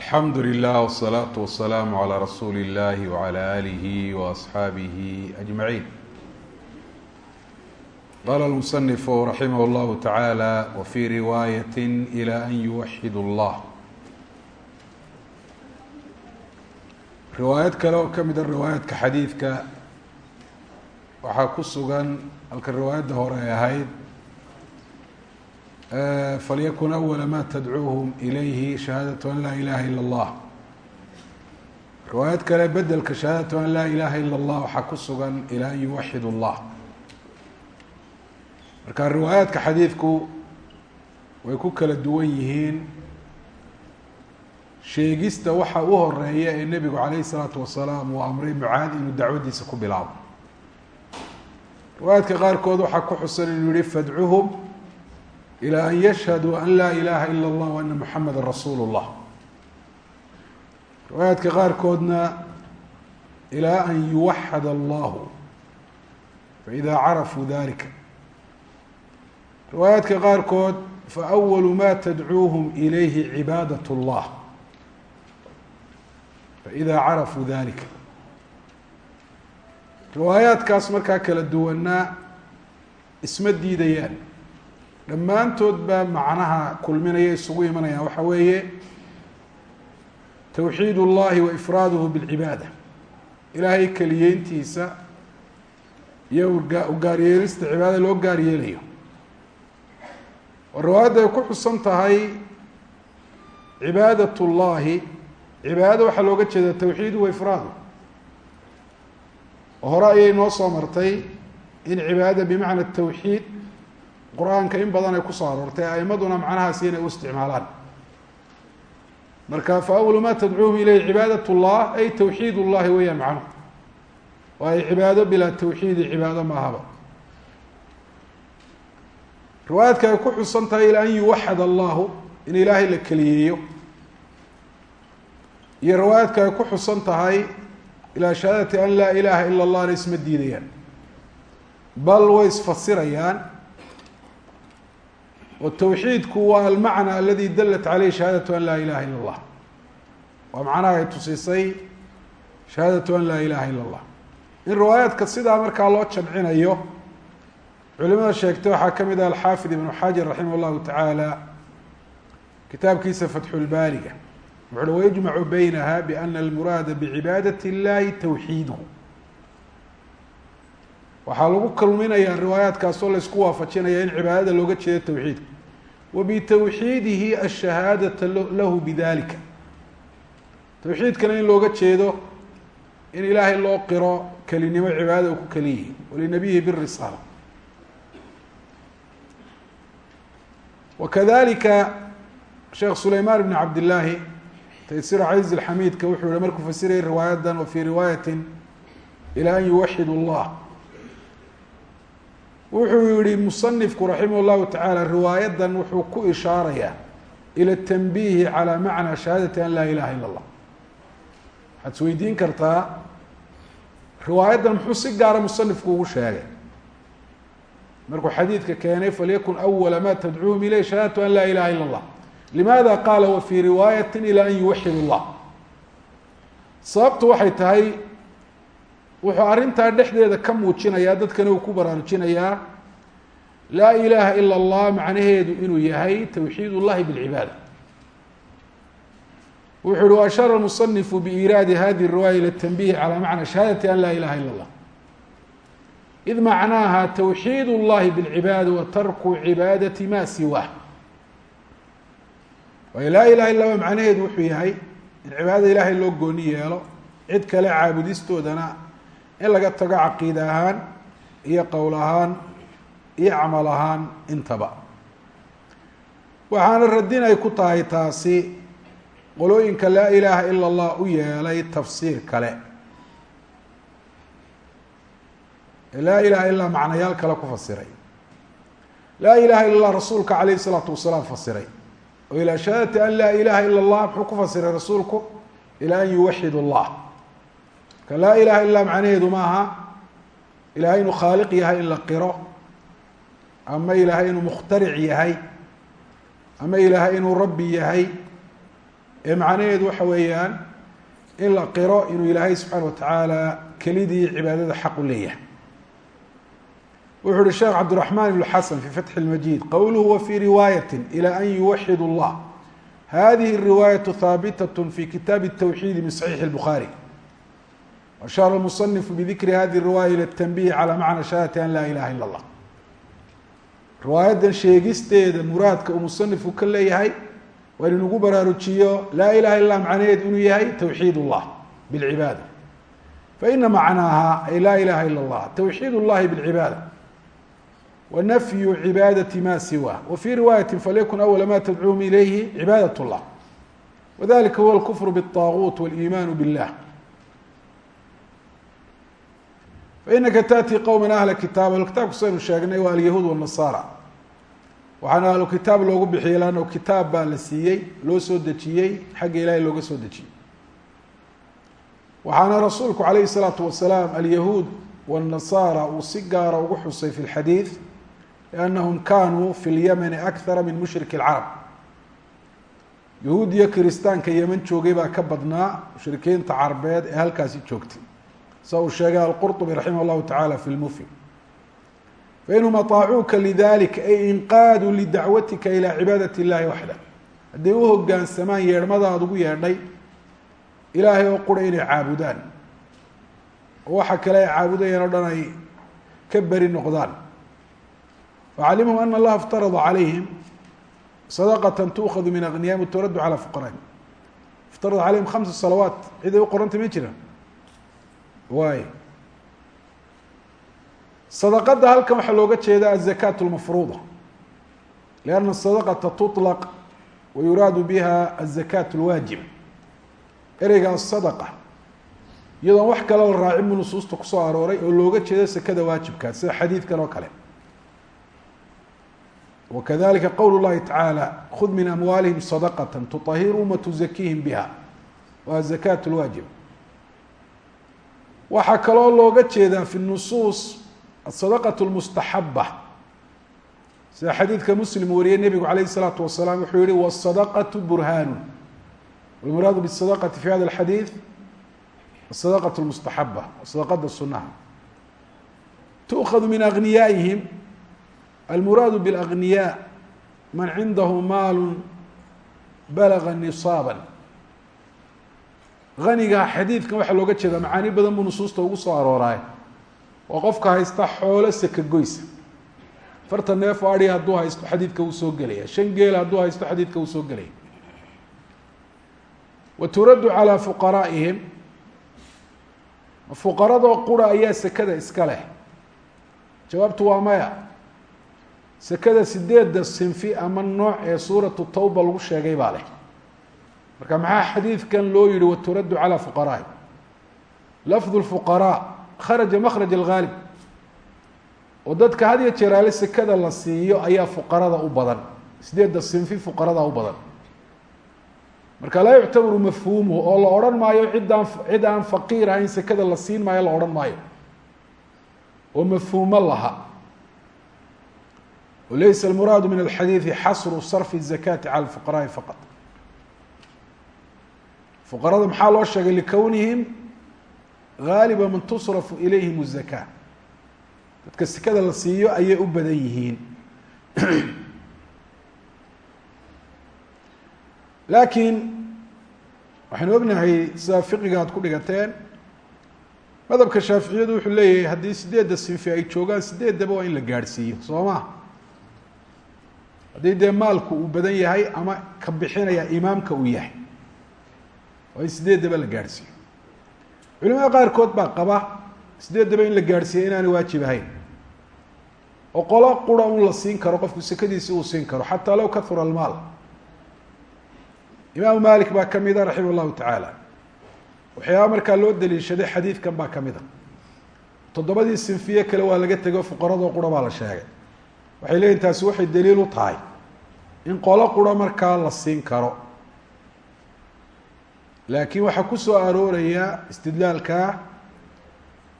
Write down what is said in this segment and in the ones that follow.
alxamdu lilah wsalaatu wasalaamu calaa rasuuli illahi wcala aalihi waasxaabihi ajmaciin qaala almusanifu raximah llahu tacaala wafii riwaayatin ilaa an yuwaxidu llah riwaayad kale oo ka mida ah riwaayaadka xadiidka waxaa ku sugan halka riwaayadda hore ay ahayd falyakun awala ma tadcuuhum ilayhi shahaadatu an laa ilaha ila اllah riwaayad kale bedelka shahaadatu an laa ilaha ila اllah waxaa ku sugan ilaa an yuwaxid اllah marka riwaayaadka xadiidku way ku kala duwan yihiin sheegista waxa u horeeya ee nebigu calayhi الsalaatu wasalaam uu amray mucaad inuu dacwadiisa ku bilaabo riwaayaadka qaarkood waxaa ku xusan inuu yihi fadcuhum ilى an yashhaduu an laa ilaha ila اllah w ana muxameda rasuulu اllah riwaayaadka qaarkoodna ilaa an yuwaxad allahu faida carafuu dalika riwaayaadka qaarkood faأwalu ma tadcuuhum ilayhi cibaadaة اllah faida carafuu dalika riwaayaadkaas markaa kala duwanaa isma diidayaan dhammaantood baa macnaha kulminaya isugu imanayaan waxaa weeye towxiid اllahi wa ifraaduhu bاlcibaada ilaahay keliyeyntiisa iyo ugaaryeelista cibaadada loo gaar yeelayo oo riwaayadda ay ku xusan tahay cibaadat اllahi cibaadada waxaa looga jeeda towxiidu wa ifraadu oo hore ayay noo soo martay in cibaadada bimacna towxiid qur'aanka in badanay ku soo aroortay aimaduna macnahaasi inay u isticmaalaan. Marka fa awalu maa tadcuuhu ilayh cibaadat llah ay tawxiid اllahi weeyaan macnuhu waayo cibaado bilaa tawxiidi cibaado maahaba. Riwaayadka ay ku xusan tahay ilaa an yuwaxad allahu in ilaahay la keliyeeyo. Iyo riwaayadka ay ku xusan tahay ilaa shahaadati an laa ilaaha ila allah na isma diidayaan. Bal way isfasirayaan oo towxiidku waa almacna aladi dalat caleyh shahaadatu an laa ilaha ila اllah waa macnaha ay tusisay shahaadatu an laa ilaha ila اllah in riwaayaadka sidaa markaa loo jamcinayo culimada sheegtay waxaa ka mid ah alxaafid ibnu xajar raximah اllahu tacaala kitaabkiisa fatxulbaariga wuxuui wayujmacu baynaha biana almuraada bicibaadati اllahi towxiiduhu waxaa lagu kulminayaa riwaayaadkaas oo laysku waafajinaya in cibaadada looga jeedo towxiidka wa bitowxiidihi ashahaadata lahu bidalika towxiidkana in looga jeedo in ilaahay loo qiro kelinimo cibaadada ku keliyihi walinabiyihi birisaala wakadalika sheekh sulayman bn cabdillaahi taysir caziz alxamiidka wuxuu yihi markuu fasirayay riwaayadan wa fii riwaayatin ilaa an yuwaxid اllah wuxuu yihi musanifku raximah llahu tacaala riwaayadan wuxuu ku ishaarayaa ila tanbiihi calى macna shahaadati an laa ilaha ila اllah waxaad is weydiin kartaa riwaayaddan muxuu si gaara musanifku ugu sheegay markuu xadiidka keenay falyakun awala ma tadcuuhum ilayh shahaadatu an laa ilaha ila اllah limaada qaala wa fii riwaayati ilى an yuwaxid اllah sababtu waxay tahay wuxuu arrintaa dhexdeeda ka muujinayaa dadkana uu ku baraarujinayaa laa ilaha ila اllah macnaheedu inuu yahay towxiid اllahi bاlcibaada wuxu uhi waashara musanifu biiraadi hadihi riwaaya ila tanbihi calى macna shahaadati an laa ilaha ila اllah id macnaaha towxiid اllahi bاlcibaada wa tarku cibaadati ma siwaah waayo laa ilaha illa macnaheedu wuxuu yahay in cibaadada ilahay loo gooni yeelo cid kale caabudistoodana in laga tago caqiida ahaan iyo qowl ahaan iyo camal ahaan intaba. Waxaana radin ay ku tahay taasi qolooyinka laa ilaaha ila allah u yeelay tafsiir kale. Laa ilaha ilaa macnayaal kale ku fasiray. Laa ilaha ila lah rasuulka aleyh isalaatu wasalaam fasiray. Oo ilaa shahaadati an laa ilaha ila allah muxuu ku fasiray rasuulku? Ilaa an yuwaxidu allah اllah laa ilaha illa macnaheedu maaha ilahay inuu khaaliq yahay in la qiro ama ilahay inuu mukhtaric yahay ama ilaahay inuu rabbi yahay ee macnaheedu waxa weeyaan in la qiro inuu ilaahay subxaana wa tacaala kelidii cibaadada xaq u leeyahay wuxu uhi sheekh cabdiraxmaan ibn xasan fi fatxi اlmajid qowluhu wa fii riwaayati ilى an yuwaxid اllah hadihi الriwaayaة haabitaة fi kitaabi الtawxiidi min صaxiixi الbukhaarي وashara الmuصنifu bidikri hadihi الriwaaya ilى التنbih calى macna shahadati an laa ilaha ilا اllah riwaayadan sheegisteeda muraadka uu musanifku ka leeyahay waa in inugu baraarujiyo laa ilaha illa macnaheed inuu yahay tawxiid اllah bاlcibaada faina macnaaha ay laa ilaha ilا اllah tawxiid اllahi bاlcibaada wa nafyu cibaadati ma siwah wa fii riwaayati falyakun awala ma tadcuuhum ilayhi cibaadaة اllah wadalika huwa اlkufr bالطaaguut wاliiman biاllah fainaka taati qowman ahla kitaab ahlukitaabku saynu sheegnay waa alyahuud wanasaara waxaana ahlu kitaab loogu bixiyey laanno kitaab baa la siiyey loo soo dejiyey xagga ilaahay looga soo dejiyey waxaana rasuulku calayhi salaatu wasalaam alyahuud wاnasaara uu si gaara ugu xusay fi lxadiid liannahum kaanuu fi lyamani akthara min mushriki اlcarab yahuud iyo kiristaanka yeman joogay baa ka badnaa mushrikiinta carbeed ee halkaasi joogtay sa uu sheegay alqurطbi raximah اllahu tacala fi lmufid fainhum aطaacuuka lidalika ay inqaaduu lidacwatika ilى cibaadaة اllahi waxda hadday u hogaansamaan yeedhmadaad ugu yeedhay ilaahay oo qura inay caabudaan oo waxa kale ay caabudayaan o dhan ay ka beri noqdaan facalimhum ana allaha iftarada calayhim sadaqata tuukhadu min agniyahim turaddu calى fuqaraihim iftarada calayhim khamsa salawaat cid ay u qoranta ma jiraan waay sadaqada halkan waxaa looga jeeda azakaat lmafruuda lianna sadaqata tuطlaq wa yuraadu biha azakaat lwaajiba ereyga asadaqa iyadoon wax kale la raacin bu nusuusta kusoo arooray oo looga jeedo sekada waajibkaa sida xadiidkan oo kale wakadalika qowl اllahi tacaala khud min amwaalihim sadaqata tuطahirhum watuzakiihim biha waa zakaat lwaajiba waxaa kaloo looga jeedaa fi nusuus asadaqat lmustaxaba sida xadiidka muslim wariyey nebigu calayh isalaatu wasalaam wuxuu yihi wasadaqatu burhaanu. Walmuraadu bisadaqati fi hada alxadiid asadaqat lmustaxaba sadaqada sunaha tuukhadu min agniyaa'ihim almuraadu biاlagniyaa man cindahu maalu balaga nisaaba aniga xadiidkan waxaa looga jeedaa macaani badan buu nusuusta ugu soo arooraay oo qofka haysta xoolo seka goysa fartan neef o adhi hadduu haysto xadiidka wuu soo gelaya. Shan geel hadduu haysto xadiidka wuu soo gelaya. Wa turaddu calaa fuqaraa'ihim. Fuqaradoo qura ayaa sekada iska leh. Jawaabtu waa maya. Sekada sideedda sinfi ama nooc ee suuratu tawba lagu sheegay baa leh marka maxaa xadiidkan loo yihi waturaddu calى fuqaraai lafdu lfuqaraa kharaja makraj algaalib oo dadka had iyo jeeraale sekada la siiyo ayaa fuqarada u badan sideedda sinfi fuqarada u badan marka laa yuctabaru mafhuumuhu oo la odhan maayo ciddaan cid aan faqiir ahayn sekada la siin maayo la odhan maayo oo mafhuumo laha laysa almuraadu min alxadiidi xasru sarfi الzakati calى fuqaraai faqط fuqarada maxaa loo sheegay likownihim gaaliba man tusrafu ilayhim الzaka dadka sekada la siiyo ayay u badan yihiin. Laakiin waxaynu ognahay sida fiqiga aad ku dhigateen madhabka shaaficiyadu wuxuu leeyahay haddii sideedda sinfi ay joogaan sideeddaba waa in la gaadhsiiyo soo ma? Haddii dee maalku uu badan yahay ama ka bixinaya imaamka uu yahay waa in sideeddaba la gaadhsiiyo culimada qaarkood baa qaba sideeddaba in la gaadhsiiya inaanay waajib ahayn? Oo qolo qura un la siin karo qofku sekadiisi uu siin karo xataa low kahura almaal. Imaamu malik baa ka mida raximah llahu tacaala. Waxyaaba markaa loo daliishaday xadiidkan baa ka mida toddobadii sinfiye kale waa laga tego fuqaradoo qura baa la sheegay. Waxay leeyihiin taasi waxay daliil u tahay in qolo qura markaa la siin karo laakiin waxaa ku soo arooraya istidlaalka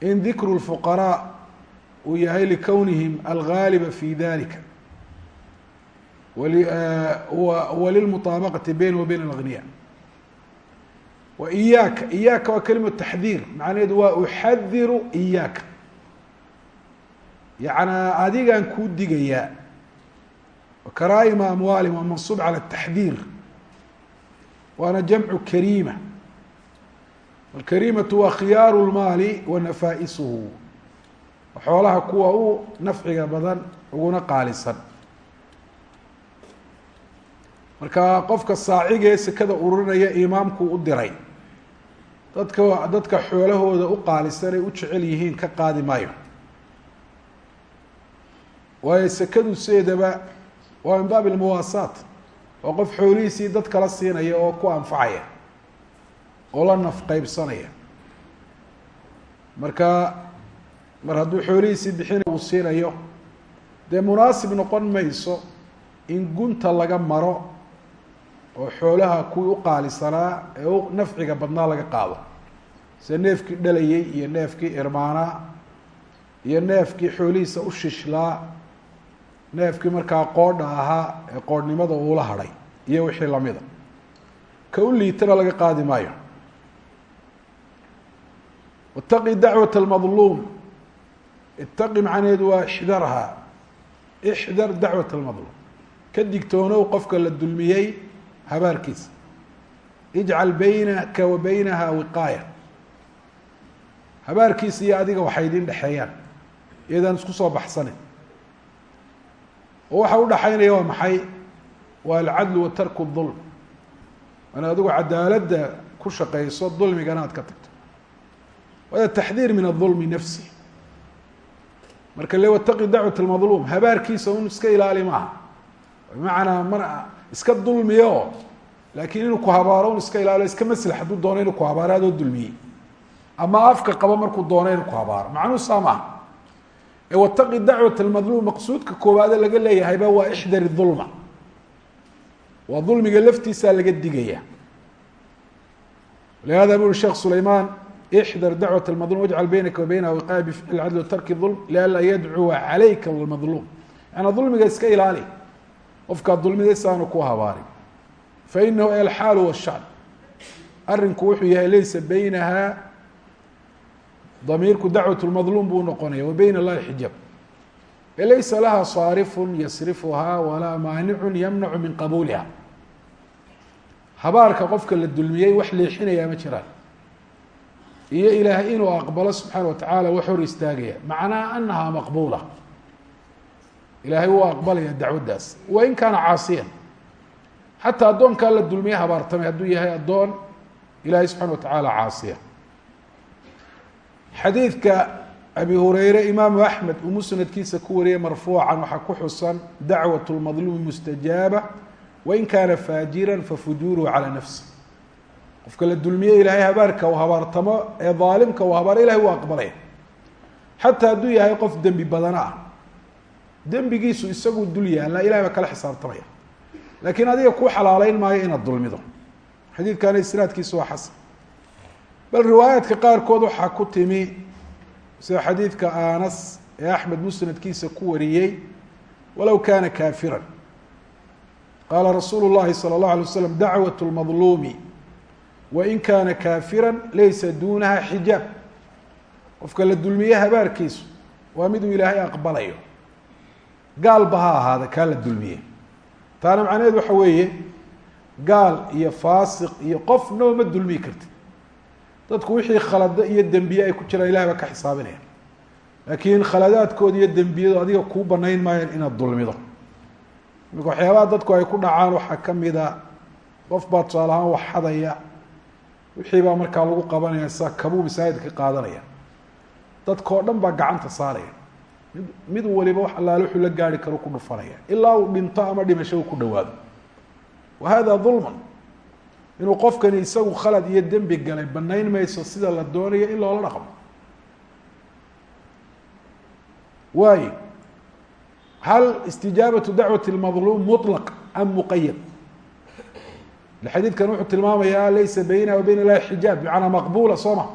in dikru lfuqaraa uu yahay likownihim algaaliba fi dalika walilmuطaabaqati bayn wa bayn alagniya. Wa iyaaka iyaaka waa kelimatu taxdiir macnaheedu waa uxadiru iyaaka. Yacnaa adigaan kuu digayaa karaa'ima amwaalim waa mansuub cala taxdiir waana jamcu kariima. Alkariimatu waa khiyaaru lmaali wa nafaa-isuhu. Xoolaha kuwa u nafciga badan uguna qaalisan. Marka qofka saaciga ee sekada ururinaya imaamku u diray. Dadka dadka xoolahooda u qaalisan ay u jecel yihiin ka qaadi maayo. Waayo sekadu sideedaba waa min baab ilmuwaasaat oo qof xoolihiisii dad kala siinaya oo ku anfacaya oo la naf qeybsanaya marka mar hadduu xoolihiisii bixina uu siinayo dee munaasib noqon mayso in gunta laga maro oo xoolaha kuwii u qaalisanaa ee u nafciga badnaa laga qaado. Sida neefkii dhalayay iyo neefkii irmaanaa iyo neefkii xoolihiisa u shishlaa neefkii markaa qoodha ahaa ee qoodhnimada uula hadhay iyo wixii lamida ka u liitana laga qaadi maayo. Wataqi dacwat almadluum. Itaqi macnaheedu waa ixdarha ixdar dacwat almadluum. Ka digtoonow qofka la dulmiyey habaarkiisa. Ijcal baynaka wa baynaha wiqaaya. Habaarkiisa iyo adiga waxay idin dhexeeyaan. Iyadaan isku soo baxsanin oo waxa udhaxaynaya waa maxay? Waa alcadlu wa tarku dulm an adigu cadaaladda ku shaqayso dulmigana aad ka tagto. Wada taxdiir min adulmi nafsi. Marka le wataqi dacwat almadluum habaarkiisa un iska ilaali maaha. Bimacnaa mar iska dulmiyo laakiin inuu ku habaaro un iska ilaaliyo iska maslax hadduu doono inuu ku habaaro adoo dulmiyey ama afka qabo markuu doono inuu ku habaaro. Macnuu saa maaha wataqi dacwat almadluum maqsuudka koowaade laga leeyahayba waa ixdari dulma waa dulmiga laftiisaa laga digaya. Lihada bu sheekh sulaymaan ixdar dacwat almadlum wajcal baynaka wa baynaha wiqaaya bifcli cadl dulm lianlaa yadcuwa calayka almadluum. Yaana dulmiga iska ilaali qofkaa dulmidaysaanu ku habaarin. Fainahu alxaalu washan arinku wuxuu yahay laysa baynaha damiirku dacwat lmadluum buu noqonaya wa bayna allahi xijaab. E laysa laha saarifun yasrifuhaa walaa maanicun yamnacu min qabuuliha. Habaarka qofka la dulmiyey wax leexinayaa ma jiraan. Iyo ilaahay inuu aqbalo subxaana wa tacaala wax hor istaagaya macnaa anahaa maqbuula. Ilaahay wuu aqbalaya dacwaddaas. Wain kaana caasiyan. Xataa addoonkaa la dulmiye habaartamay hadduu yahay addoon ilaahay subxana wa tacaala caasiya xadiidka abi hureyre imaamu axmed uu musnadkiisa ku wariyey marfuucan waxaa ku xusan dacwat lmadluumi mustajaaba wain kaana faajiran fafujuuruhu calaa nafsi. Qofka la dulmiye ilaahay habaarka uu habaartamo ee daalimka uu habaaro ilahay wuu aqbalaya xataa hadduu yahay qof dembi badana ah. Dembigiisu isaguu dul yaalla ilahay baa kala xisaabtamaya. Laakiin adiga kuu xalaaleyn maayo inaad dulmido. Xadiidkana isnaadkiisu waa xasan bal riwaayaadka qaarkood waxaa ku timi sida xadiidka anas ee axmed musnadkiisa ku wariyey walow kaana kaafiran qaala rasuulu llahi salى اllahu alay waslam dacwat lmadluumi wain kaana kaafira laysa duunaha xijaab qofka la dulmiye habaarkiisu waa miduu ilaahay aqbalayo gaalba ha ahaada kaa la dulmiye taana macnaheed waxa weeye gaal iyo faasiq iyo qofnaba ma dulmiyi karti dadku wixii khalado iyo dembiye ay ku jiraan ilahay baa ka xisaabinaya. Laakiin khaladaadkooda iyo dembiyadu adiga kuu banayn maayaan inaad dulmido. Imika waxyaabaha dadku ay ku dhacaan waxaa kamida qof baa tusaale ahaan wax xadaya wixii baa markaa lagu qabanaya sida kabuu masaajidka ka qaadanaya. Dadkao dhan baa gacanta saaraya. Mid mid waliba wax allaale wuxuu la gaari karo ku dhufanaya. Ilaa uu dhinto ama dhimasho uu ku dhawaado wa hada dulman inuu qofkani isagu khalad iyo dembi galay banayn mayso sida la doonayo in loola dhaqmo. Waayo hal istijaabatu dacwati lmadluum muطlaq am muqayad xadiidkan wuxuu tilmaamayaa laysa baynaha wa bayn illahi xijaab bimacnaa maqbula soo ma.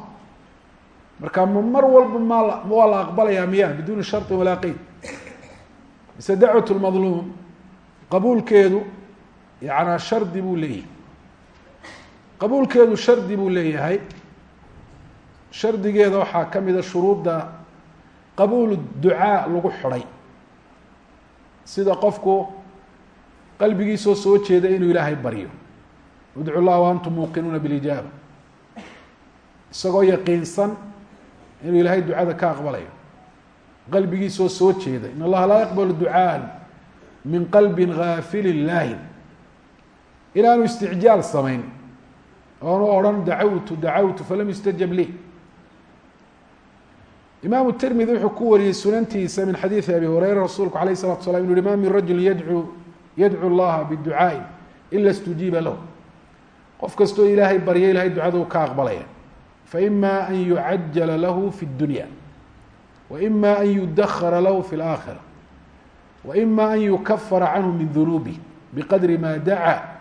Marka ma mar walba ma waa la aqbalayaa miya biduuni sharطi walaa qeyd mise dacwat lmadluum qabuulkeedu yanaa shardi buu leeyahy qabuulkeedu shardi buu leeyahay. Shardigeeda waxaa ka mida shuruudda qabuulu ducaa lagu xidhay. Sida qofku qalbigiisoo soo jeeda inuu ilaahay baryo udcu llah wa antum muuqinuuna bilijaaba. Isagoo yaqiinsan inuu ilaahay ducada ka aqbalayo. Qalbigiisoo soo jeeda. In allaha laa yaqbalu ducaan min qalbi gaafilin laahin inaanu isticjaal samayn oonu odhan dacawtu dacawtu falam yustajab lii imaamu tirmidi wuxuu ku wariyey sunantiisa min xadiidi abi hureyra rasuulku alayh الsalatu slam inu uhi ma min rajuli yadcuu yadcu llaha biducaaءi ila اstujiiba lahu qof kastoo ilaahay barya ilahay ducada u ka aqbalaya faima an yucajala lahu fi اdunya waima an yudahara lahu fi اlآkhira waima an yukafara canhu min dunuubih biqadri ma dacaa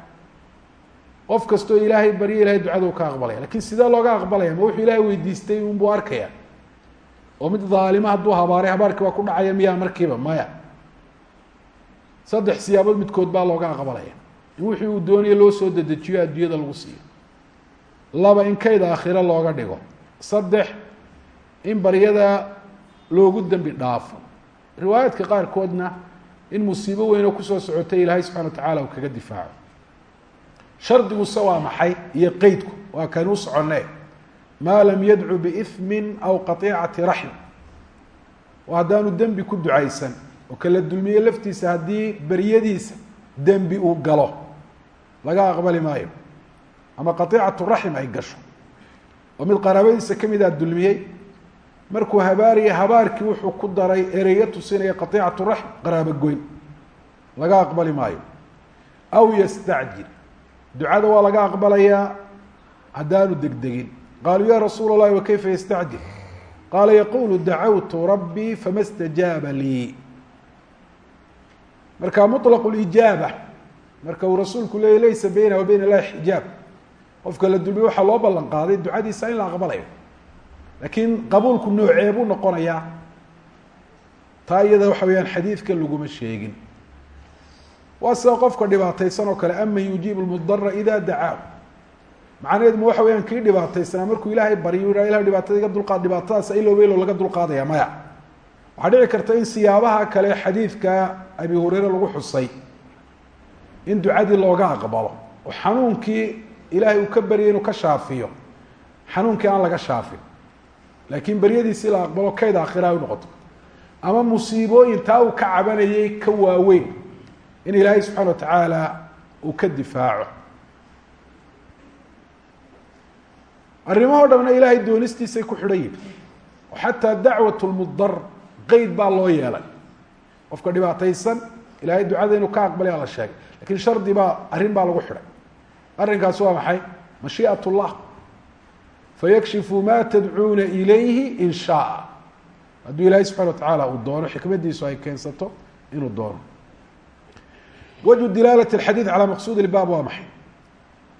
qof kastoo ilaahay barya ilahay ducada u ka aqbalaya. Lakin sidee looga aqbalaya? Ma wuxuu ilahay weydiistay un buu arkaya oo mid dhaalima hadduu habaaray habaarkii waa ku dhacaya miyaa markiiba? Maya. Saddex siyaabood midkood baa looga aqbalaya. In wixii uu doonayo loo soo dedejiyo adduunyada lagu siiyo. Laba in kayd aakhiro looga dhigo. Saddex in baryada loogu dembi dhaafo. Riwaayaadka qaarkoodna in musiibo weyn oo ku soo socotay ilaahay subxana wa tacala uu kaga difaaco shardiguse waa maxay iyo qeydku waa kanuu soconee maa lam yadcu biithmin aw qatiicati raxm. Oo haddaanu dembi ku ducaysan oo kala dulmiye laftiisa haddii beryadiisa dembi uu galo laga aqbali maayo. Ama qatiicatu raxim ay gasho. Oo mid qaraabadiisa ka midaa dulmiyey markuu habaariya habaarkii wuxuu ku daray ereyo tusinaya qatiicatu raxm qaraabo goyn laga aqbali maayo. Aw yastacjil ducada waa laga aqbalayaa haddaanu degdegin. Qaaluu ya rasuul اllahi wakayfa yastacjil? Qaala yaqulu dacawtu rabbii fama stajaaba lii. Marka muطlaqu lijaaba marka uu rasuulku leeyay laysa beynaha wa bayn illahi xijaab. Qofka la dumiye waxaa loo ballan qaaday ducadiisa in la aqbalayo. Laakiin qabuulku noocee buu noqonayaa. Taa iyada waxa weyaan xadiidka laguma sheegin waa sida qofka dhibaataysan oo kale aman yujiib lmudara ida dacaahu. Macnaheed ma waxa weyaan kii dhibaataysanaa markuu ilaahay baryo yidhah ilah dhibaatada iga dulqaad dhibaatadaas ilo weylo laga dulqaadaya maya. Waxaa dhici karta in siyaabaha kale xadiidka abi hureyre lagu xusay in ducadii looga aqbalo oo xanuunkii ilaahay uu ka baryay inuu ka shaafiyo xanuunkii aan laga shaafin. Laakiin beryadiisii la aqbalo kayd aakhira ay unoqoto ama musiibooyin taa uu ka cabanayay ka waaweyn in ilaahay subxaana wa tacaala uu ka difaaco. Arrimahoo dhamna ilaahay doonistiisay ku xidhan yihiin oo xataa dacwat lmudar qeyd baa loo yeelay. Qofka dhibaataysan ilahay ducada inuu ka aqbalaya la sheegay laakiin shardi baa arrin baa lagu xidhay. Arrinkaas waa maxay? Mashiiat llah fayakshifu ma tadcuuna ilayhi in shaaa hadduu ilaahay subxana wa tacaala uu doono xikmadiisu ay keensato inuu doono wجه dilaalة الxadيiث عalى maqsud الbab waa maxay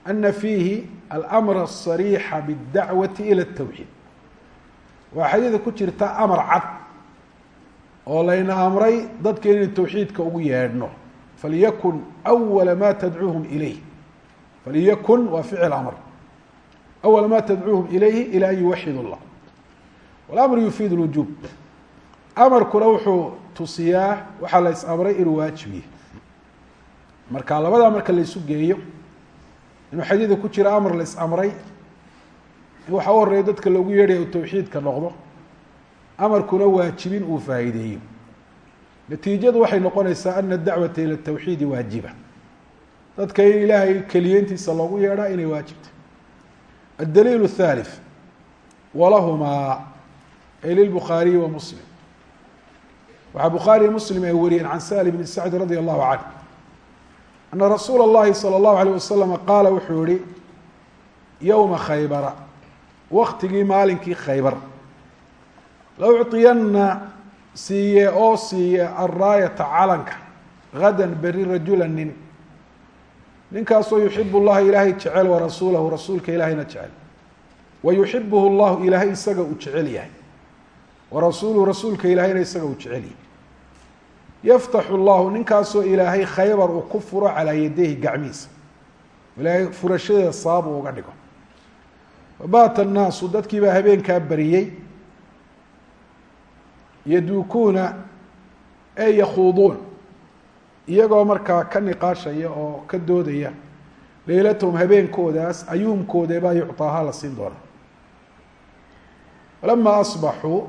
أna fiihi alأmr الصarيixa bالdacwaةi ilى التwxiid waa xadiida ku jirta amar cad oo layna amray dadka inay tawxiidka ugu yeedhno falyakun أwala ma tadcuuhum ilayh falyakun waa ficil amr أwala ma tadcuuhum ilayhi ilى an yuwaxid الlah wاlamr yufiid الwujuub amarkuna wuxuu tusiyaa waxaa la is amray inuu waajibiye marka labadaa marka la isu geeyo inuu xadiida ku jira amar la is amray in u horreeya dadka loogu yeedhaya u tawxiidka noqdo amarkuna waajibin uu faa'iideeyo natiijadu waxay noqonaysaa ana dacwata ila tawxiidi waajiba. Dadka in ilaahay keliyeentiisa loogu yeedhaa inay waajibta. Addaliil الthalith walahumaa ay lilbukhaariyi wa muslim. Waxaa bukhaariy muslim ay wariyeen can sali bni sacd radi allahu canh ana rasuula اllahi salى اllahu alيyه waslama qaala wuxuu yihi yowma khaybara waktigii maalinkii khaybar la ucطiyana siiye oo siiye alraayata calanka gadan beri rajula nin ninkaasoo yuxib اllaha ilaahay jecel warasuulahu rasuulka ilaahayna jecel wayuxibuhu اllahu ilaahay isaga uu jecel yahay warasuuluhu rasuulka ilaahayna isaga uu jecel yahay yaftaxu llahu ninkaasoo ilaahay khaybar uu ku furo calaa yadayhi gacmihiisa. Ilaahay furashadeeda sabab uu uga dhigo fabaata annaasu dadkii baa habeenkaa bariyey yaduukuuna ee yakhuuduun. Iyagoo markaa ka niqaashaya oo ka doodaya leylatahum habeenkoodaas ayuumkooda baa yucطaahaa la siin doona. Falama asbaxuu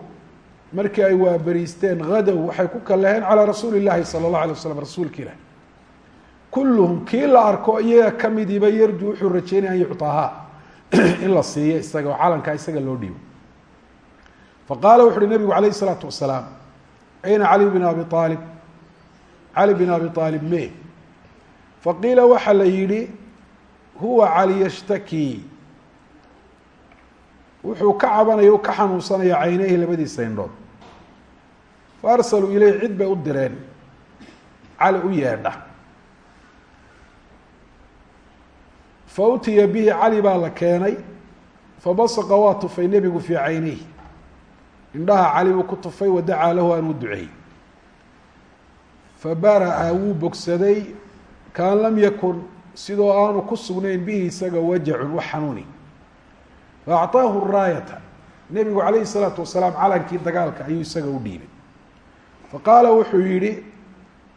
markii ay waaberiisteen hadow waxay ku kalaheen calىa rasuuli الlahi salى الlaه alيه waslam rasuulka ilah kulluhum kii la arko iyaga kamidiiba yarju wuxuu rajeynaya an yucطaahaa in la siiyo isaga oo calankaa isaga loo dhiibo faqaala wuxu uhi nabigu alayه الsalaatu wasalaam ayna cali bn abi aalib cali bn abi aalib me faqiila waxaa la yihi huwa cali yashtakii wuxuu ka cabanaya ka xanuunsanaya cayneyhi labadiisa indhood. Fa arsaluu ileyh cid bay u direen. Cali u yeedha. Fa utiya bihi cali baa la keenay. Fabasaqa waa tufay nebigu fii cayneyhi indhaha cali buu ku tufay wadacaa lahu aan u duceeyey fabara-a wuu bogsaday. Kaan lam yakun sidoo aanu ku sugnayn bihi isaga wajacun wax xanuuni faacطaahu raayata nebigu calayhi الsalaatu wasalaam calankii dagaalka ayuu isaga u dhiibay faqaala wuxuu yihi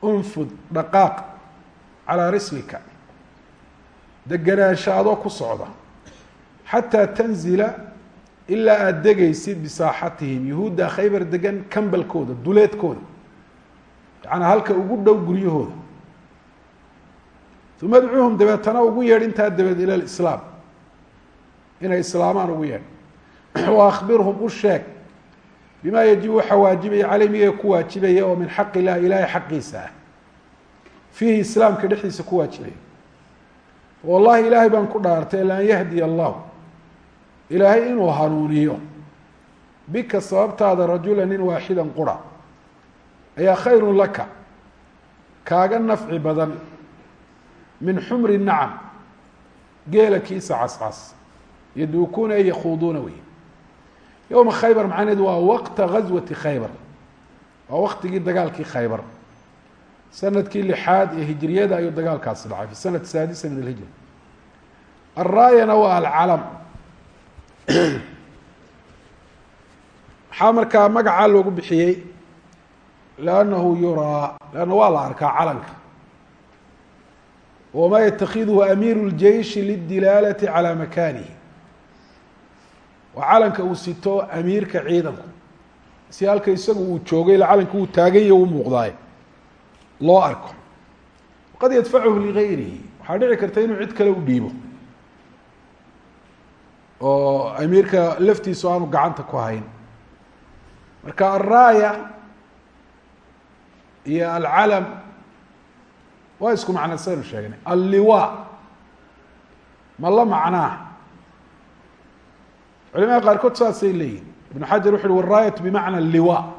unfud dhaqaaq calىa rislika deganaansha adoo ku socda xataa tanzila ilaa aada degaysid bisaaxatihim yuhuudda khaybar degan kambalkooda duleedkooda yacanaa halka ugu dhow guryahooda uma adcuuhum dabeetana ugu yeedh intaa dabeed ila lislaam inay islaamaan ugu wa akhbirhum u sheeg bima yajibu waxa waajibaya caleyhim iyaga ku waajibaya oo min xaq illahi ilaahay xaqiisa ah. Fiihi islaamka dhexdiisa ku waajibaya. Wallahi ilaahay baan ku dhaartay laan yahdiya allahu ilaahay inuu hanuuniyo bika sababtaada rajula nin waaxidan qura ayaa khayrun laka kaaga nafci badan min xumri nacam geela kiisa cascas yaduukuuna e yakhuuduuna wey yowma khaybar macnaheedu waa waqta gazwati khaybar waa waktigii dagaalkii khaybar sannadkii lixaad ee hijriyada ayuu dagaalkaasi dhacay fi sanat saadisa min alhijra alraayana waa alcalam maxaa markaa magacaa loogu bixiyey lannahu yuraa lanna waa la arkaa calanka wama yatakidhu amiiru اljeishi lidilaalati calى makanihi waa calanka uu sito amiirka ciidanku. Si halka isagu uu joogay ila calanka uu taaganya u muuqdaay loo arko. Qad yadfacuhu ligayrihi waxaa dhici karta inuu cid kale u dhiibo. Oo amiirka laftiisu aanu gacanta ku hayn. Marka alraaya iyo alcalam waa isku macna saynu sheegnay. Alliwa ma la macnaa culimada qaarkood saasay leeyihiin ibn xajar wuxu uhi waraayat bimacna liwa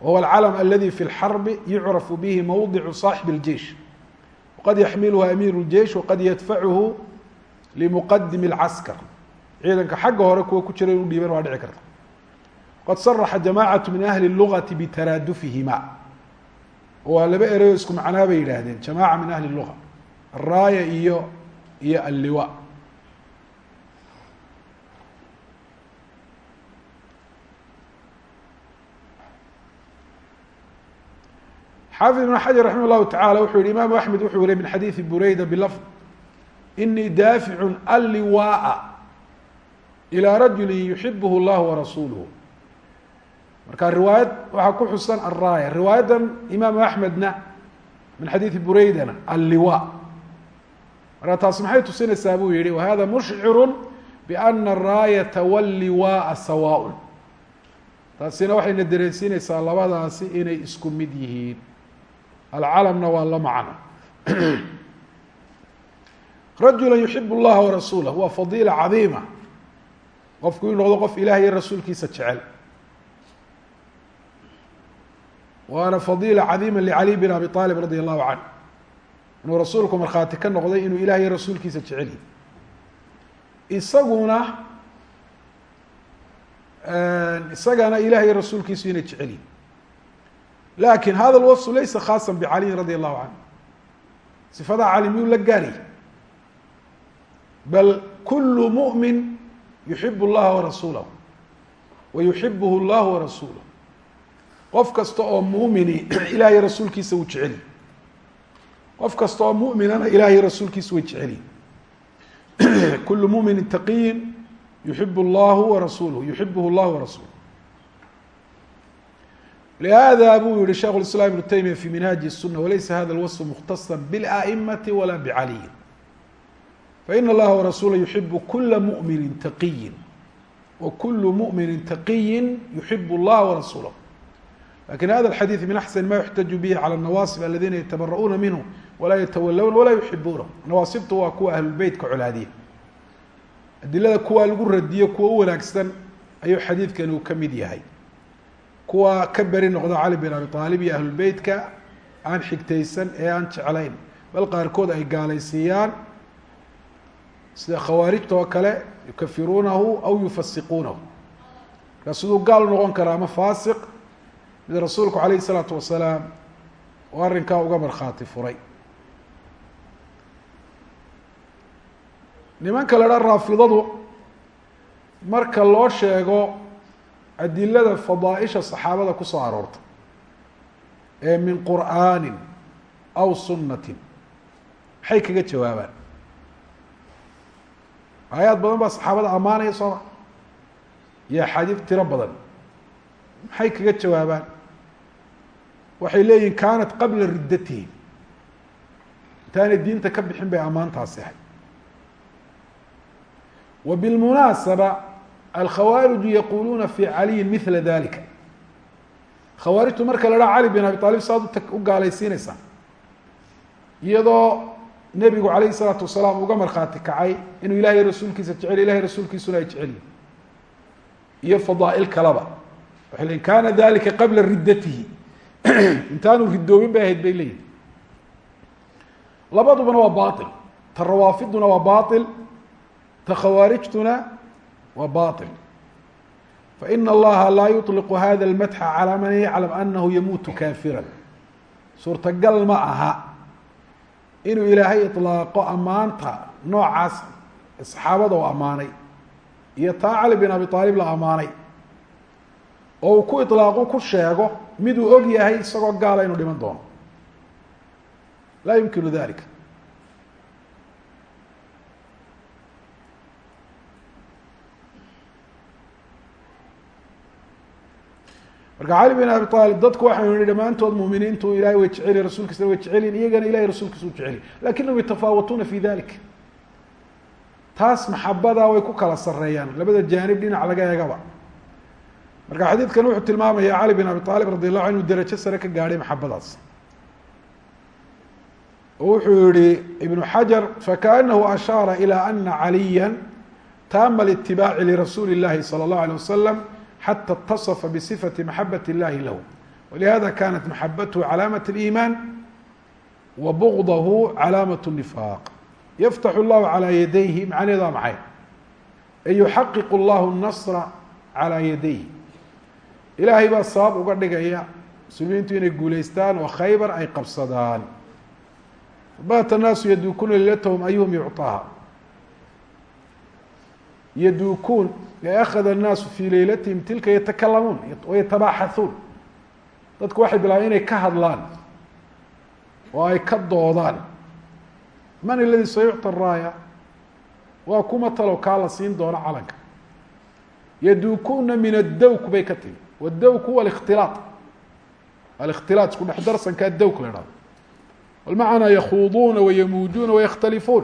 wahuwa alcalam aladi fi lxarbi yucrafu bihi mawdicu saaxibi اljeish waqad yaxmiluhu amiiru ljeish waqad yadfacuhu limuqadimi اlcaskar ciidanka xagga hore kuwa ku jira inuu dhiibeen waa dhici karta. Qad saraxa jamaacatu min ahli lugati bitaraadufihimaa waa laba ereyoo isku macnaa bay yidhaahdeen jamaaca min ahli luga araaya iyo iyo alliwa. xaafid ibn xajar raximah llahu tacala wuxuu yihi imaamu axmed wuxuu wariye min xadiidi bureyda bilafd inii daaficun alliwaaa ilaa rajuli yuxibuhu اllah warasuuluhu marka riwaayad waxaa ku xusan araaya riwaayadan imaamu axmedna min xadiidi bureydana alliwa marka taasi maxay tusinaysaa buu yihi wahada mushciru biana araayata walliwaaa sawaaء taasina waxayna dareensiinaysaa labadaasi inay isku mid yihiin alcalamna waa la macno rajula yuxib اllaha warasuulah waa fadiila cadiima qofku inuu noqdo qof ilaah iyo rasuulkiisa jecel waana fadiila cadiima licali bin abi aalib radi allahu canh inuu rasuulku markhaati ka noqday inuu ilaah iyo rasuulkiisa jecel yahy isaguna isagana ilaah iyo rasuulkiisu inay jecel yihiin lakin hada lwصfu laysa khaasa bcaliyin radi allahu canh sifada cali miyuu la gaariyay bal kulu muؤmin yuxib اllaha warasuulahu wa yuxibuhu اllah warasuuluh qof kasta oo muumini ilahay rasuulkiisa wuu jeceli qof kasta oo muminana ilahay rasuulkiisa way jeceli kulu mumini taqiyin yuxib اllahu warasuuluh yuxibuhu اllah warasuuluh لhada buu yihi shekh الإسلام iبن تaymiya في minhaaج السuنة walaysa hada الwaصف مkhtaصa bالأئmaة وala bcaliyi faإn اllaha وrasuula yuحib kula muؤmini taqiyi وkul muؤmini taqiyi yuحib اllah وrasuulah lakin hada الxadيiث min أxsn ma yuxtaج bih calى النawasib aladina yatabara'uuna minhu walaa yatawalawna walaa yuxibuuna nawaasibtu waa kuwa ahlulbeytka colaadiya adilada kuwa lagu radiyo kuwa u wanaagsan ayuu xadiidkani uu ka mid yahay kuwa ka beri noqda cali bin abi aalib iyo ahlulbeytka aan xigtaysan ee aan jeclayn. Bal qaarkood ay gaalaysiiyaan sida khawaarijta oo kale yukafiruunahu aw yufasiquunahu markaa siduu gaal noqon karaa ama faasiq. Mid rasuulku calayh isalaatu wasalaam oo arrinkaa uga markhaati furay. Nimanka la dha raafidadu marka loo sheego adilada fadaaisha saxaabada ku soo aroorta ee min qur'aani aw sunatin maxay kaga jawaabaan? Aayaad badan baa saxaabada ammaanaya sooma. Iyo axaadiid tiro badan. Maxay kaga jawaabaan? Waxay leeyihiin kaanat qabla riddatihim intaanay diinta ka bixin bay ammaantaasi ahay wa bilmunaasaba alkhawaariju yaquluuna fi caliyin mila dalika khawaarijtu marka la dhaha cali bin abi aalib saad u gaalaysiinaysaa. Iyadoo nebigu calayhi salaatu wasalaam uga markhaati kacay inuu ilahay rasuulkiisa jecel ilahay rasuulkiisuna ay jecelyihin iyo fadaa'il kaleba waxay leyiin kana dalika qabla riddatihi. Intaanu ridoobin bay ahayd bay leeyihiin labadubana waa bail ta rawaafiduna waa bail ta khawaarijtuna waa bail faina allaha laa yuطliqu hada اlmadxa calaa man yaclam anahu yamuutu kaafira suurtagal ma aha inuu ilaahay iطlaaqo ammaanta noocaas saxaabada u ammaanay iyo taa cali bin abi aalib la ammaanay oo uu ku iطlaaqo ku sheego miduu og yahay isagoo gaala inuu dhiman doono laa yumkinu dalika marka cali bin abi aalib dadku waxaynu nihi dhammaantood muminiintu ilahay way jeceli rasuulkiisna way jecelin iyagana ilahay rasuulkiisa u jeceli lakinahum yatafaawatuuna fi dalik taas maxabada way ku kala sareeyaan labada jaanib dhinac laga eegaba marka xadiidkan wuxuu tilmaamaya cali bin abi aalib radi allahu anhu derajo sare ka gaadhay maxabadaas oo wuxuu yihi ibnu xajar fakaanahu ashaara ilى ana caliya taama اlitibaaci lirasuuli اllahi salى اllahu alيه wasalam xatى اtaصfa bصfaة maxabaة اllahi lahu walihada kanat maxabathu calaamaة الإiman wa bغdahu calaamaة النifaaq yaftax اllahu calى yadayhi macnaheed waa maxay e yuxaqiq اllahu الnasra calى yadayhi ilaahay baa sabab uga dhigaya muslimiintu inay guuleystaan oo khaybar ay qabsadaan baata الnaasu yadukuuna lilathm ayuhum yucطaaha yadukuun akada الnaasu fii leylatihim tilka yatakalamuun wayatabaxathuun dadku waxay bilaabeen inay ka hadlaan oo ay ka doodaan man aladi sayucطa raaya waa kuma talow kaa la siin doono calanka yadukuuna min adawk bay ka timi wاdawk huwa ااkhtilaaط alikhtilaaط isku dhex darsankaa dawk la hahdo walmacnaa yakhuuduuna wayamuujuuna wayakhtalifuun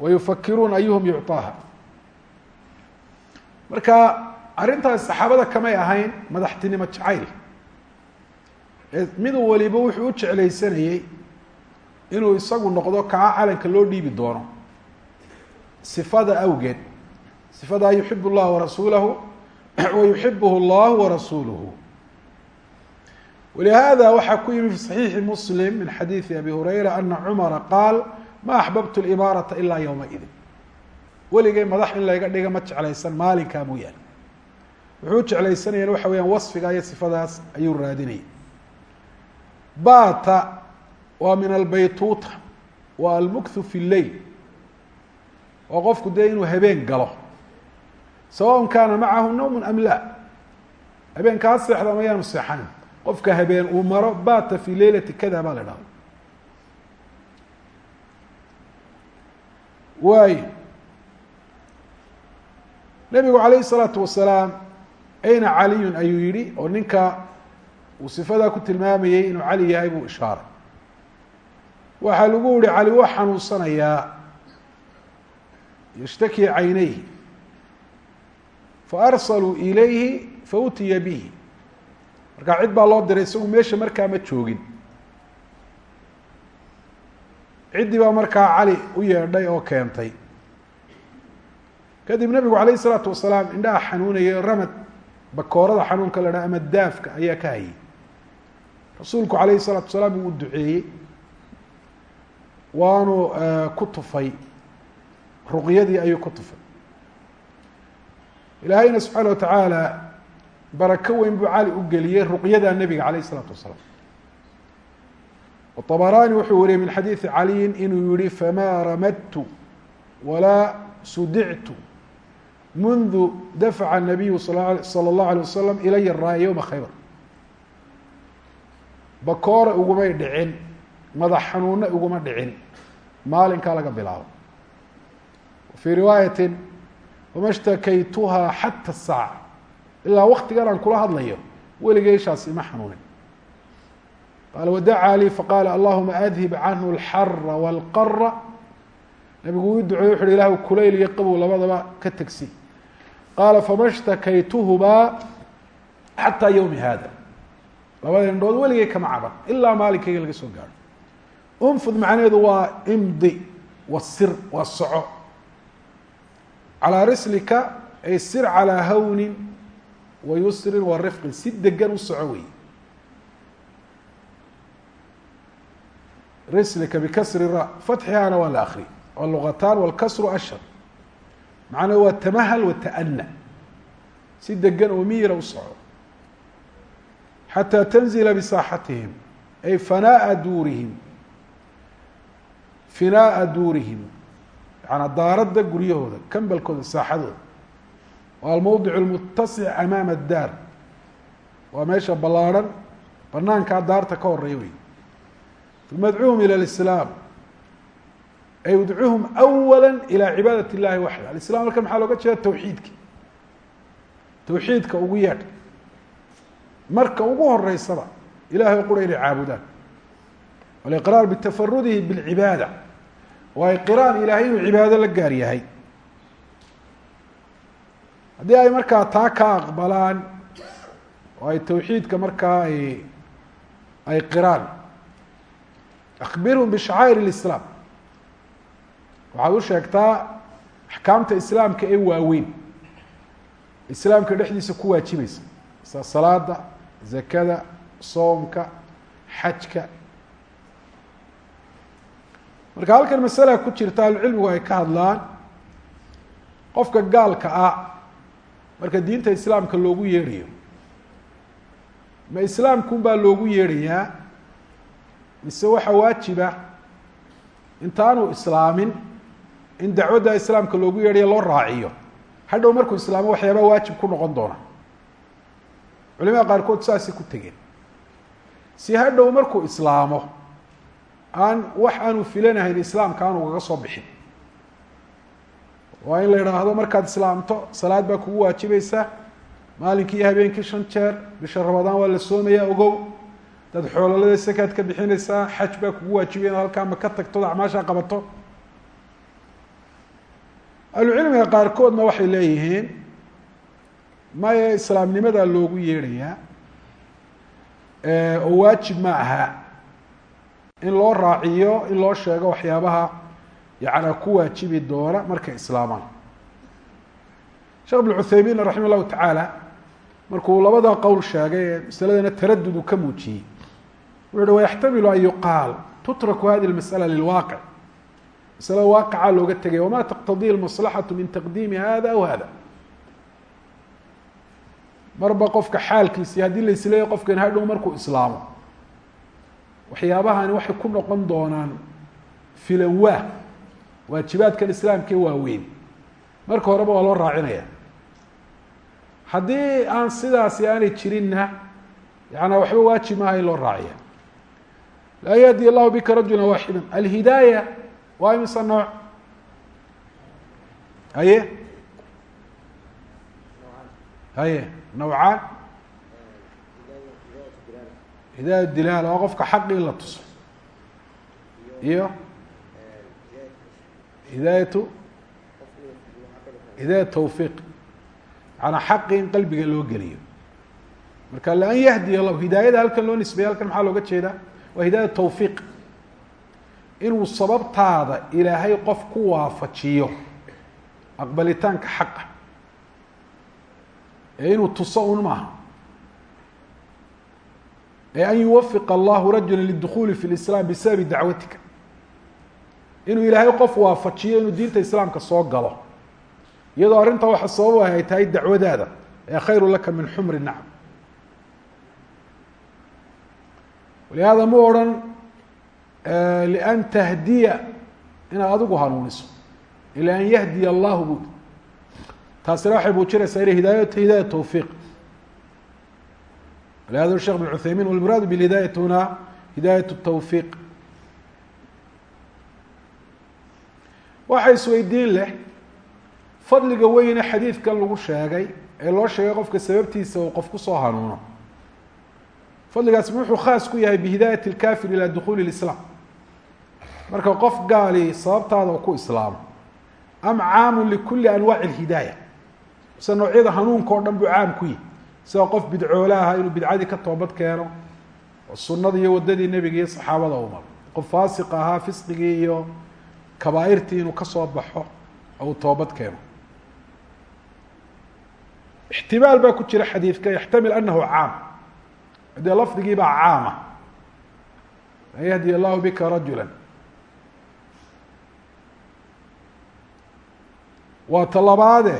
wayufakiruun ayuhum yucطaaha marka arrintaas saxaabada kamay ahayn madaxtinimo jacayl ee mid waliba wuxuu u jeclaysanayey inuu isagu noqdo kaa calanka loo dhiibi doono sifada awgeed sifadaa yuxib اllah warasuulahu wa yuxibuhu اllah warasuuluhu walihada waxaa ku yimi fi صaxiixi muslim min xadiidi abi hurayra ana cumara qaal ma axbabtu limaarata ilaa yowma idin weligay madax in layga dhiga ma jeclaysan maalinkaa mooyaane. Wuxuu jeclaysanayeen waxa weyaan wasfiga iyo sifadaas ayuu raadinayay. Bata waa min albaytuuta wa almukthu fi lleil oo qofku dee inuu habeen galo sawaءn kaana macahu nawm am la habeenka ha seexda ama yaanu seexanin. Qofka habeen uu maro bata fi leylati kada baa la dhahda waay nebigu calayh الsalaatu wasalaam ayna caliyun? ayuu yihi oo ninka uu sifadaa ku tilmaamayey inuu cali yahay buu ishaaray. Waxaa lagu yihi cali waa xanuunsanayaa yashtaki caynayhi faarsaluu ilayhi fautiya bihi. Markaa cid baa loo diray isagu meesha markaa ma joogin ciddii baa markaa cali u yeedhay oo keentay. Kadib nebigu calayh isalaatu wasalaam indhaha xanuunayay ramad bakoorada xanuunka la dhaha ama daafka ayaa ka hayay. Rasuulku calayhi salaatu wasalaam uu duceeyey waanu ku tufay. Ruqyadii ayuu ku tufay. Ilaahayna subxaana wa tacaala barako weyn buu cali u geliyey ruqyada nebiga calayh isalaatu wasalaam طbrاني wuxuu wariyey min xadiiثi عaliyi inuu yihi fma ramadtu walaa sudictu mundu dafca الnabiyu salى الlaه عalيه wasalam ilaya raaya ywma khaybar bakoora igumay dhicin madax xanuuna iguma dhicin maalinkaa laga bilaabo fii riwaayati wama shtakaytuha xatى الsaaعة ilaa waktigan aan kula hadlayo weligay ishaas ima xanuunin qal wdacaa lii faqaala allahuma adhib canhu اlxara wاlqara nabigu uu duceeye wuxu uhi ilahu kulayl iyo qabow labadaba ka tegsi qaala fama shtakaytuhumaa xataa ywmi hada labada indhood weligay kama caban ilaa maalinkayga laga soo gaaro. Unfud macnaheedu waa imdi wasir waa soco. Calaa rislika ay sir calaa hawnin wa yusrin si degan u soco wey rislika bikasri ra fatxihana waa la akri waa luqataan walkasru ashhar macnaa waa tamahal wata'ana si degan oo miyira u soco. Xataa tanzila bisaaxatihim ay fanaa'a duurihim. Finaa'a duurihim. Yaana daaradda guryahooda kambalkooda saaxadooda. Waa almowdic lmutasic amaama addaar. Waa meesha ballaarhan banaankaa daarta ka horreeya wey uma adcuuhum ilى اlislaam ay udcuuhum awala ilى cibaadat اllahi waxda alislam halkan maxaa looga jeeda tawxiidka tawxiidka ugu yeedh marka ugu horeysaba ilahay o qura inay caabudaan waliqraar bitafarudihi bاlcibaada waa iqraan ilahay inuu cibaado la gaar yahay haddii ay markaa taa ka aqbalaan oo ay tawxiidka markaa ay ay qiraan akbirhum bishacaair اlislaam waxaad u sheegtaa axkaamta islaamka ee waaweyn islaamka dhexdiisa ku waajibaysa sida salaada zakada soomka xajka marka halkan masala ku jirta ahlucilmigu ay ka hadlaan qofka gaalka ah marka diinta islaamka loogu yeedhayo ma islaamkun baa loogu yeedhayaa mise waxaa waajiba intaanu islaamin in dacwadda islaamka loogu yeedhayo loo raaciyo. Hadhow markuu islaamo waxyaabaa waajib ku noqon doona. Culimada qaarkood saasay ku tegeen. Si hadhow markuu islaamo aan wax aanu filanahayn islaamka aan ugaga soo bixin. Waa in la idhaahdo markaad islaamto salaad baa kugu waajibaysa maalinkii habeenkii shan jeer bisha ramadaan waa la soomayaa ogow dad xoololada sakaad ka bixinaysaa xaj baa kugu waajibaya inaad halkaa ma ka tagto od acmaashaa qabato. Ahlucilmiga qaarkoodna waxay leeyihiin maya islaamnimadaa loogu yeedhayaa oo waajib ma aha in loo raaciyo in loo sheego waxyaabaha yacnaa ku waajibi doona markay islaamaan sheekh ibn cuthaymiin raxima llahu tacaala markuu labada qowl sheegay ee masaladana taradud uu ka muujiyey wuxu uhi wayaxtamilu an yuqaal tutraku hadi lmasala lilwaaqic. Masalada waaqicaa looga tegaya wama taqtadii lmaslaxatu min taqdiimi hada aw hada marba qofka xaalkiisi haddii la isleeyahy qofkan hadhow markuu islaamo waxyaabahani waxay ku noqon doonaan filan waa waajibaadkan islaamkee waaweyn marka horeba waa loo raacinaya haddii aan sidaasi aanay jirinna yaana waxba waajib maaha in loo raaciya laa yahdi allahu bika rajula waaxida alhidaaya waa imisa nooc? haye haye nawcaan hidaaya dilaal waa qofka xaqi in la tuso iyo hidaayatu hidaaya tawfiiq macanaa xaqi in qalbiga loo geliyo marka laan yahdiya lahu hidaayada halkan loo nisbeeya halkan maxaa looga jeedaa waa hidaaya tawfiiq inuu sababtaada ilaahay qof ku waafajiyo aqbalitaanka xaqa. Ee inuu tuso un maaha. Ee an yuwafiq allahu rajula lidukuli fi lislaam bisababi dacwatika. Inuu ilaahay qof waafajiyo inuu diinta islaamka soo galo. Iyadoo arrintaa waxa sabab ah ay tahay dacwadaada. Ee khayru laka min xumri nacam walihaada ma odrhan lian tahdiya inaad adigu hanuuniso ila an yahdiya allahu bud taasina waxay muujinaysaa ina hidaaya hidaaya tawfiiq walihada shekh bin cuthaymin walmuraadu bilhidaayati huna hidaayat اtawfiiq waxa isweydiin leh fadliga weyne xadiidkan lagu sheegay ee loo sheegay qofka sababtiisa uu qof ku soo hanuuno fadligaasi wuxuu khaas ku yahay bihidaayat اlkafir ilى dukuli اlislaam marka qof gaali sababtaada u ku islaamo am caamu likuli anwaaci اlhidaaya mise noocyada hanuunka o dhan buu caam ku yihi sida qof bidcoole aha inuu bidcadii ka toobad keeno oo sunadii iyo wadadii nebiga iyo saxaabada u maro qof faasiq ahaa fisqigii iyo kabaairtii inuu kasoo baxo oo uu toobad keeno ixtimaal baa ku jira xadiidka yaxtamil anahu caam dee lafdigii baa caama an yahdi allahu bika rajula waa talabaade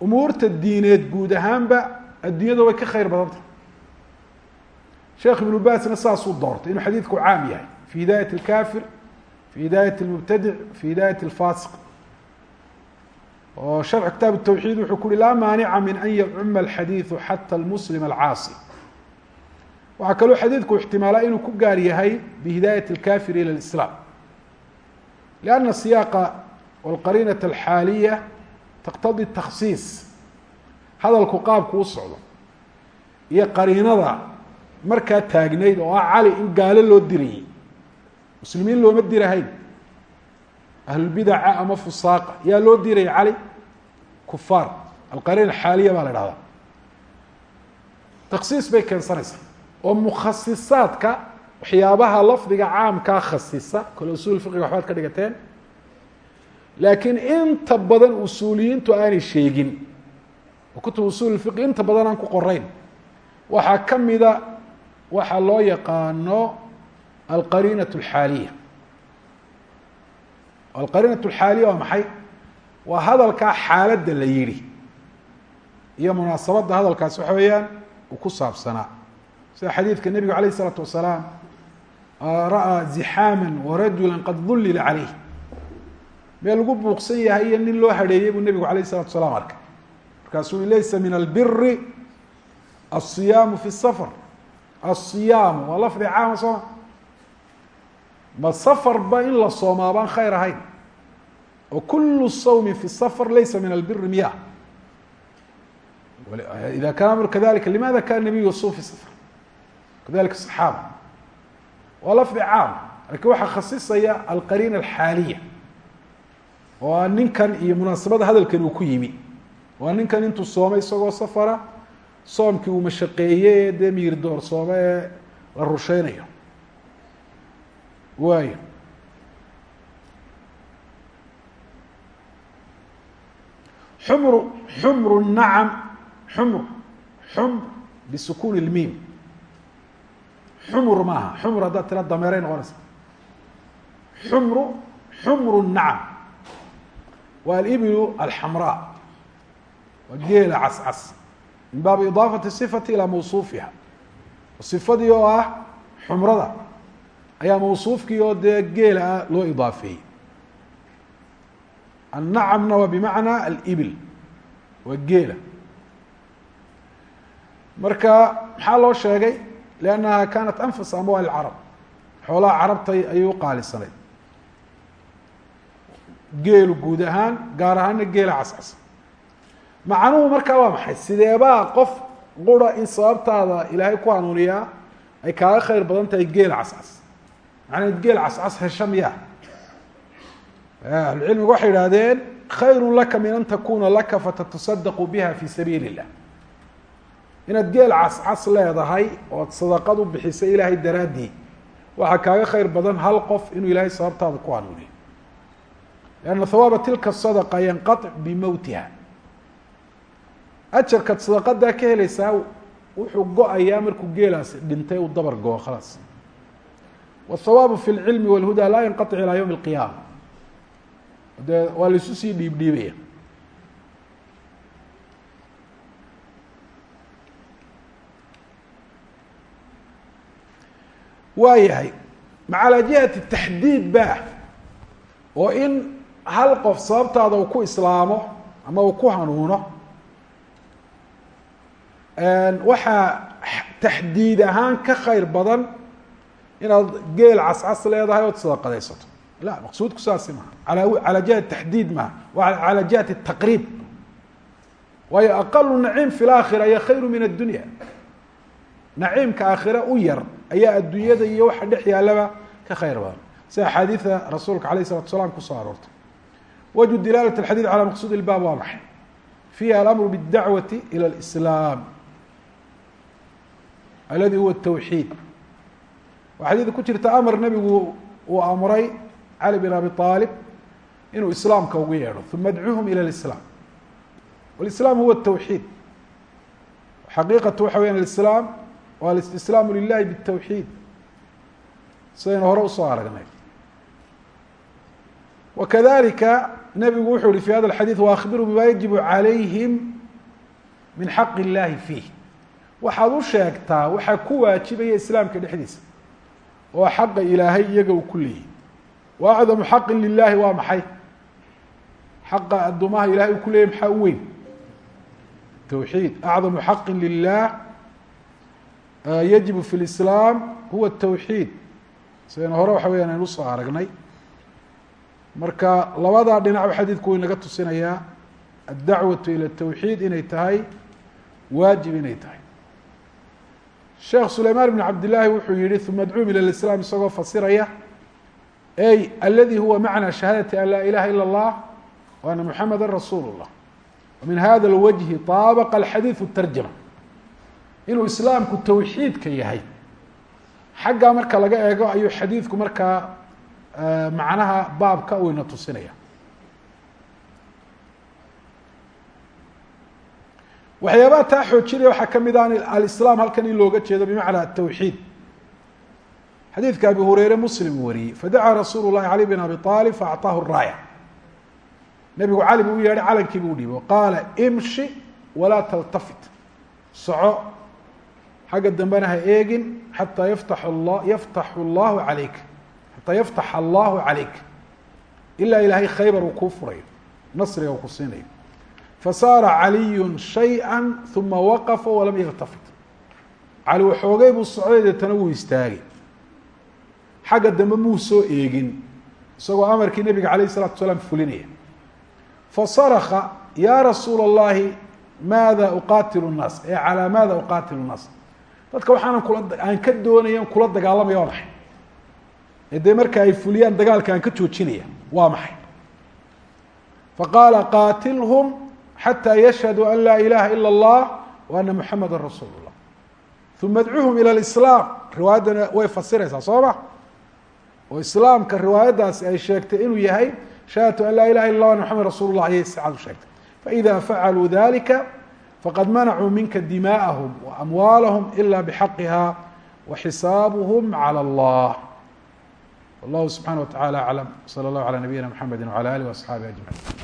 umuurta diineed guud ahaanba adduunyada way ka khayr badantah sheekh ibnu basna saasuu doortay inuu xadiidku caam yahay fi hidaayat اlkafir fi hidaayat اlmubtadic fi hidaayat اlfasiq oo sharxu kitaab الtawxiid wuxuu ku uhi laa maanica min an yacuma alxadiidu xata almuslim alcaasi waxaa kaloo xadiidku ixtimaalaa inuu ku gaar yahay bihidaayat اlkafir ilى اlislaam lianna siyaaqa wاlqariinaة alxaaliya taqtadi takhsiis hadalku qaabku u socdo iyo qariinada markaa taagnayd oo ah cali in gaalo loo dirayay muslimiin looma dirahayn ahlulbidaca ama fusaaqa yaa loo dirayay cali kufaar alqariina xaaliya baa la dhahdaa takhsiis bay keensanaysaa oo mukhasisaadka waxyaabaha lafdiga caamkaa khasisa kole usul fiqiga waxbaad ka dhigateen laakiin inta badan usuuliyiintu aanay sheegin oo kutub usul fiqi inta badan aan ku qorayn waxaa ka mida waxaa loo yaqaano alqariinaة اlxaaliya alqariinaة اlxaaliya waa maxay waa hadalkaa xaaladda la yihi iyo munaasabadda hadalkaasi waxa weeyaan uu ku saabsanaa sida xadiidka nebigu alayه الsalaatu wasalaam ra'aa zixaama warajula qad dullila calayh meel lagu buuqsan yahay iyo nin loo hadheeyey buu nebigu alayه الsalatu salaam arkay markaasuu laysa min albiri الصiyaamu fi الsafar الصiyaamu waa lafdi caama sooma ma safarba in la soomaa baan khayr ahayn oo kulu sawmi fi الsafar laysa min albiri miya ida kana amru kadalika limada kana nabiyu yasum fi safar kadalika saxaaba waa lafdi caam laakiin waxaa khasisaya alqariina alxaaliya. Oo a ninkan iyo munaasabada hadalkan uu ku yimi. Waa ninkan intuu soomay isagoo safara soomkii uu mashaqeeye ee dee miyir doorsoome ee la rusheynayo waayo. Xumru xumru nacam xumr xumr bisukuni lmiim xumr maaha. Xumr haddaad tira dameeray noqonaysa. Xumru xumru nacam. Waa alibilu alxamraa. Waa geela cascas. Min baabi idaafati sifati ilaa mawsuufiha. Sifadii oo ah xumrada. Ayaa mawsuufkii oo dee geela ah loo idaafeeyey. Annacamna waa bimacnaa alibil. Waa geela. Marka maxaa loo sheegay liannaha kanat anfas amwaali lcarab xoolaha carabtay ayay u qaalisanayd geelu guud ahaan gaar ahaana geela cascas macnuhu markaa waa maxay sideebaa qof qura in sababtaada ilaahay ku hanuuniyaa ay kaaga khayr badan tahay geel cascas macnaheed geel cascas hesha miya ahlucilmigu waxay idhahdeen khayru laka min an takuna laka fatatasadaqu biha fi sabiili illah inaad geel cascas leedahay ood sadaqad u bixisay ilaahay daraaddii waxaa kaaga khayr badan hal qof inuu ilaahay sababtaada ku hanuuniyo lianna hawaaba tilka sadaqa yanqatic bimowtiha ajarkaad sadaqadaa ka helaysaa wuxuu go'ayaa markuu geelaasi dhintay uu dabar go-o khalaas wahawaabu fi lcilmi walhudaa laa yanqatic ilaa yowmi alqiyaama dee waa laisu sii dhiibdhiibaya. Waa yahay macalaa jihati taxdiid ba oo in hal qof sababtaada uu ku islaamo ama uu ku hanuuno. Waxaa taxdiid ahaan ka khayr badan inaad geel cascas leedahay ood sadaqadaysato la maqsuudku saasi maha ala calaa jihati taxdiid maha waa calaa jihati taqriib. Waayo aqalu naciim fi laakhira iyo khayru min addunya naciimka aakhire u yar ayaa adduunyada iyo waxa dhex yaalaba ka khayr badan. Sida axaadiida rasuulka alayh isalatu salaam ku soo aroortay. Wajhu dilaalat alxadid calaa maqsuud ilbaab waa maxay? Fiiha alamru bاdacwati ila alislaam. Aladi huwa tawxiid waa xadiida ku jirta amar nebigu uu amray cali bin abi aalib inuu islaamka ugu yeedho uma adcuuhum ila lislaam walislaam huwa tawxiid xaqiiqatu waxa weyan alislaam waa alistislaamu lilahi bitawxiid sidaynu hore u soo aragnay. Wakadalika nabigu wuxuu yihi fi hada alxadiid waakbiru bima yajibu calayhim min xaq illahi fiih. Waxaad u sheegtaa waxaa ku waajibaya islaamka dhexdiisa. Oo xaqa ilaahay iyaga uu ku leeyihi wa acdamu xaqin lilahi waa maxay? Xaqa adduumaha ilahay uu ku leeyahy maxaa u weyn? Tawxiid. Acdamu xaqin lilah yajibu fi lislaam huwa الtawxiid sidaynu hore waxa weyan aynu usoo aragnay marka labadaa dhinacba xadiidku way naga tusinayaa addacwatu ilى الtawxiid inay tahay waajib inay tahay sheekh sulaymaan bn cabd llaahi wuxuu yihi uma adcuum ilى اislaam isagoo fasiraya ey aladi huwa macna shahaadati an laa ilaha ilا اllah w ana muxameda rasuul اllah min hada اlwajhi طaabaqa alxadiiثu tarjama inuu islaamku tawxiidka yahay. Xaggaa marka laga eego ayuu xadiidku markaa macnaha baabka uu ina tusinaya. Waxyaabaha taa xoojinaya waxaa ka mid ah alislaam halkan in looga jeedo bimacna atawxiid xadiidka abi hureyre muslim wariyey fadacaa rasuulu llahi cali bin abi aalib faacطaahu raaya nebigu cali buu u yeedhay calankii buu udhiibay qaala imshi walaa taltafit. Soco xagga dambena ha eegin xataa yaftax la yaftaxu llahu calayk xataa yaftax allahu calayk ilaa ilaahay khaybar uu kuu furayo nasriga uu ku siinayo fasaara caliyu shayئa uma waqafa walam yaltafit cali waxoogay buu socday deetana wuu istaagay xagga dambe muu soo eegin isagoo amarkii nebiga alayh الsalatu salaam fulinaya fasarka ya rasuula الlahi maada uqatilu الnaas e calaa maada uqatilu الnaas dadka waxaanan kula aan ka doonayan kula dagaalamaya waa maxay ee dee marka ay fuliyaan dagaalka aan ka joojinaya waa maxay? Faqaala qaatilhum xataa yashhaduu an laa ilaha ila allah wa ana muxamada rasuul uma adcuuhum ila lislaam riwaayaddana way fasiraysaa soo ma? Oo islaamka riwaayaddaasi ay sheegtay inuu yahay shahadtu an laa ilaha illa lah ana muxamad rasuul ayay sacaad u sheegtay faida facaluu dalika faqad manacuu minka dimaءahum وamwaalahum ila bxaqiha وxisaabuhm عlى اllah wallahu subxanaه wa taعalى aclam slى اllah عalى nabiyina mxamedi وعlى alih وaصxaabihi aجmaعin